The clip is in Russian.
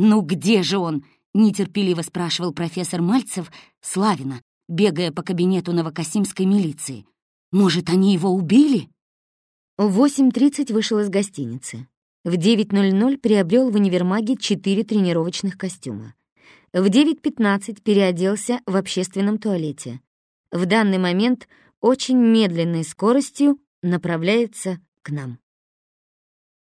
«Ну где же он?» — нетерпеливо спрашивал профессор Мальцев Славина, бегая по кабинету новокосимской милиции. «Может, они его убили?» В 8.30 вышел из гостиницы. В 9.00 приобрел в универмаге четыре тренировочных костюма. В 9.15 переоделся в общественном туалете. В данный момент очень медленной скоростью направляется к нам.